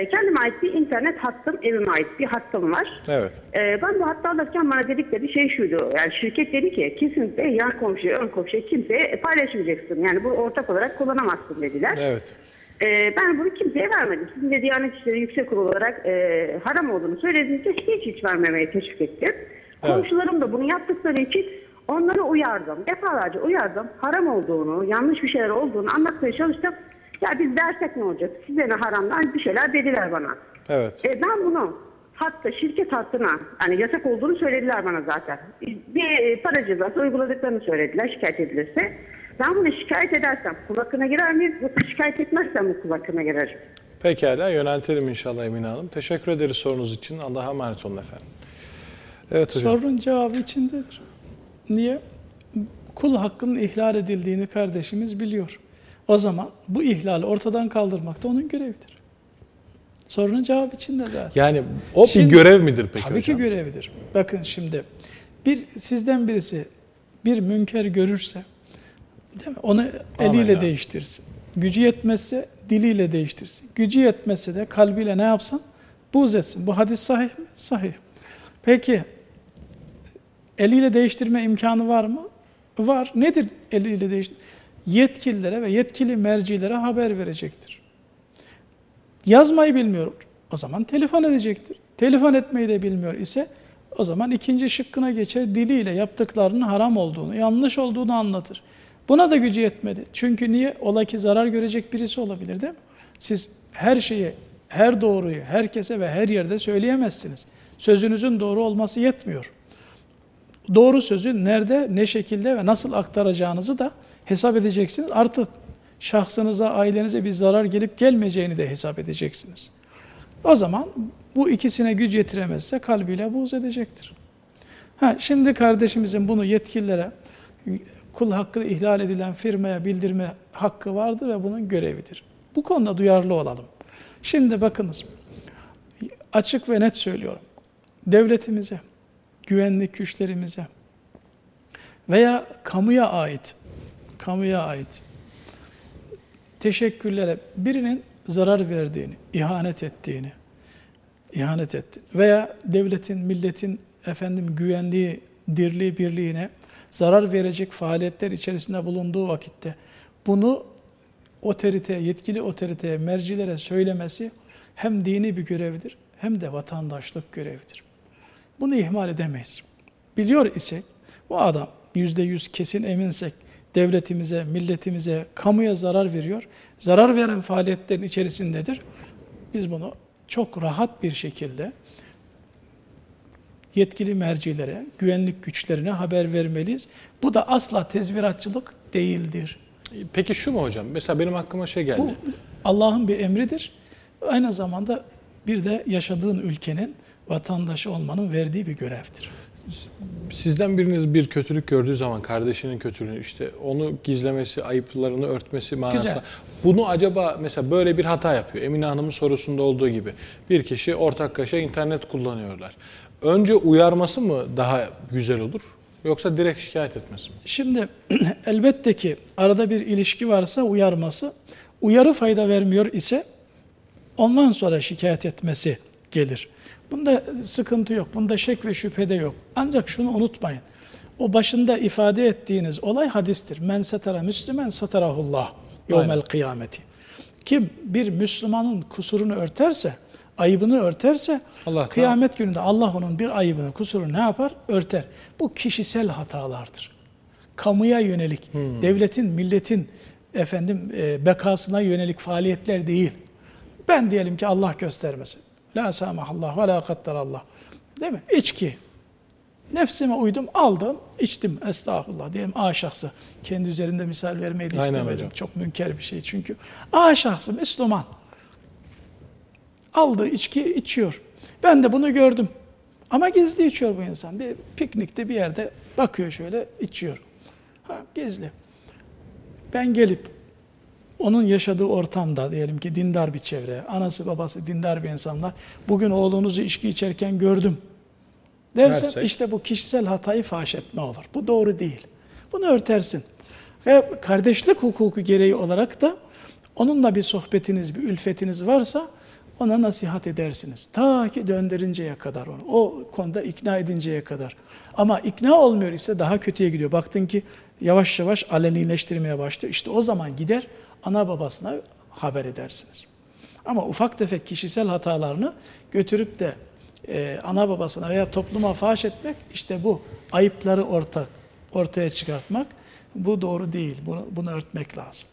e, kendime ait bir internet hattım, evime ait bir hattım var. Evet. E, ben bu hattı alırken bana dedikleri şey şuydu. Yani şirket dedi ki kesinlikle yan komşuya, ön komşuya kimseye paylaşmayacaksın. Yani bu ortak olarak kullanamazsın dediler. Evet. E, ben bunu kimseye vermedim. Sizin de Diyanet İşleri Yüksek Kurulu olarak e, haram olduğunu söylediğinizde hiç hiç vermemeye teşvik ettim. Evet. Komşularım da bunu yaptıkları için onları uyardım. Defalarca uyardım. Haram olduğunu, yanlış bir şeyler olduğunu anlatmaya çalıştım. Ya biz dersek ne olacak? Size ne haramdan bir şeyler dediler bana. Evet. E, ben bunu hatta şirket hattına hani yasak olduğunu söylediler bana zaten. Bir e, para cezası uyguladıklarını söylediler şikayet edilirse. Ben bunu şikayet edersem kul hakkına girer miyim? Yoksa şikayet etmezsem bu kul hakkına girerim. Pekala yöneltelim inşallah Emine Hanım. Teşekkür ederiz sorunuz için. Allah'a emanet olun efendim. Evet hocam. Sorunun cevabı içindedir. Niye? Kul hakkının ihlal edildiğini kardeşimiz biliyor. O zaman bu ihlali ortadan kaldırmak da onun görevidir. Sorunun cevabı içinde zaten. Yani o Şimdi- bir görev midir peki Tabii ki hocam? görevidir. Bakın şimdi bir sizden birisi bir münker görürse değil mi? onu eliyle ya. değiştirsin. Gücü yetmezse diliyle değiştirsin. Gücü yetmezse de kalbiyle ne yapsın? Buğz etsin. Bu hadis sahih mi? Sahih. Peki eliyle değiştirme imkanı var mı? Var. Nedir eliyle değiştirme? Yetkililere ve yetkili mercilere haber verecektir. Yazmayı bilmiyor. O zaman telefon edecektir. Telefon etmeyi de bilmiyor ise o zaman ikinci şıkkına geçer. Diliyle yaptıklarının haram olduğunu, yanlış olduğunu anlatır. Buna da gücü yetmedi. Çünkü niye? Ola ki zarar görecek birisi olabilir değil mi? Siz her şeyi, her doğruyu herkese ve her yerde söyleyemezsiniz. Sözünüzün doğru olması yetmiyor. Doğru sözü nerede, ne şekilde ve nasıl aktaracağınızı da hesap edeceksiniz. Artı şahsınıza, ailenize bir zarar gelip gelmeyeceğini de hesap edeceksiniz. O zaman bu ikisine güç yetiremezse kalbiyle buğz edecektir. Ha, şimdi kardeşimizin bunu yetkililere, kul hakkı ihlal edilen firmaya bildirme hakkı vardır ve bunun görevidir. Bu konuda duyarlı olalım. Şimdi bakınız, açık ve net söylüyorum. Devletimize, güvenlik güçlerimize veya kamuya ait, kamuya ait teşekkürlere birinin zarar verdiğini, ihanet ettiğini, ihanet etti veya devletin, milletin efendim güvenliği, dirliği, birliğine zarar verecek faaliyetler içerisinde bulunduğu vakitte bunu otorite, yetkili otoriteye, mercilere söylemesi hem dini bir görevdir hem de vatandaşlık görevidir. Bunu ihmal edemeyiz. Biliyor isek bu adam yüzde yüz kesin eminsek devletimize, milletimize, kamuya zarar veriyor. Zarar veren faaliyetlerin içerisindedir. Biz bunu çok rahat bir şekilde yetkili mercilere, güvenlik güçlerine haber vermeliyiz. Bu da asla tezviratçılık değildir. Peki şu mu hocam? Mesela benim aklıma şey geldi. Bu Allah'ın bir emridir. Aynı zamanda bir de yaşadığın ülkenin vatandaşı olmanın verdiği bir görevdir. Sizden biriniz bir kötülük gördüğü zaman kardeşinin kötülüğünü işte onu gizlemesi, ayıplarını örtmesi manasında. Güzel. Bunu acaba mesela böyle bir hata yapıyor. Emine Hanım'ın sorusunda olduğu gibi. Bir kişi ortaklaşa internet kullanıyorlar. Önce uyarması mı daha güzel olur? Yoksa direkt şikayet etmesi mi? Şimdi elbette ki arada bir ilişki varsa uyarması, uyarı fayda vermiyor ise ondan sonra şikayet etmesi gelir. Bunda sıkıntı yok, bunda şek ve şüphe de yok. Ancak şunu unutmayın. O başında ifade ettiğiniz olay hadistir. Men satara müslümen satarahullah yevmel kıyameti. Kim bir Müslümanın kusurunu örterse, ayıbını örterse Allah kıyamet gününde Allah onun bir ayıbını, kusurunu ne yapar? Örter. Bu kişisel hatalardır. Kamuya yönelik, devletin, milletin efendim e, bekasına yönelik faaliyetler değil. Ben diyelim ki Allah göstermesin. La samahallah ve la kattarallah. Değil mi? İçki. Nefsime uydum, aldım, içtim. Estağfurullah diyelim A şahsı. Kendi üzerinde misal vermeyi de Aynen istemedim. hocam. Çok münker bir şey çünkü. A şahsı Müslüman. Aldı içki içiyor. Ben de bunu gördüm. Ama gizli içiyor bu insan. Bir piknikte bir yerde bakıyor şöyle içiyor. Ha, gizli. Ben gelip onun yaşadığı ortamda diyelim ki dindar bir çevre, anası babası dindar bir insanlar, bugün oğlunuzu içki içerken gördüm dersen Dersek? işte bu kişisel hatayı faş etme olur. Bu doğru değil. Bunu örtersin. Ve kardeşlik hukuku gereği olarak da onunla bir sohbetiniz, bir ülfetiniz varsa Ona nasihat edersiniz. Ta ki döndürünceye kadar onu. O konuda ikna edinceye kadar. Ama ikna olmuyor ise daha kötüye gidiyor. Baktın ki yavaş yavaş alenileştirmeye başlıyor. İşte o zaman gider ana babasına haber edersiniz. Ama ufak tefek kişisel hatalarını götürüp de e, ana babasına veya topluma faş etmek işte bu ayıpları ortak ortaya çıkartmak bu doğru değil. Bunu, bunu örtmek lazım.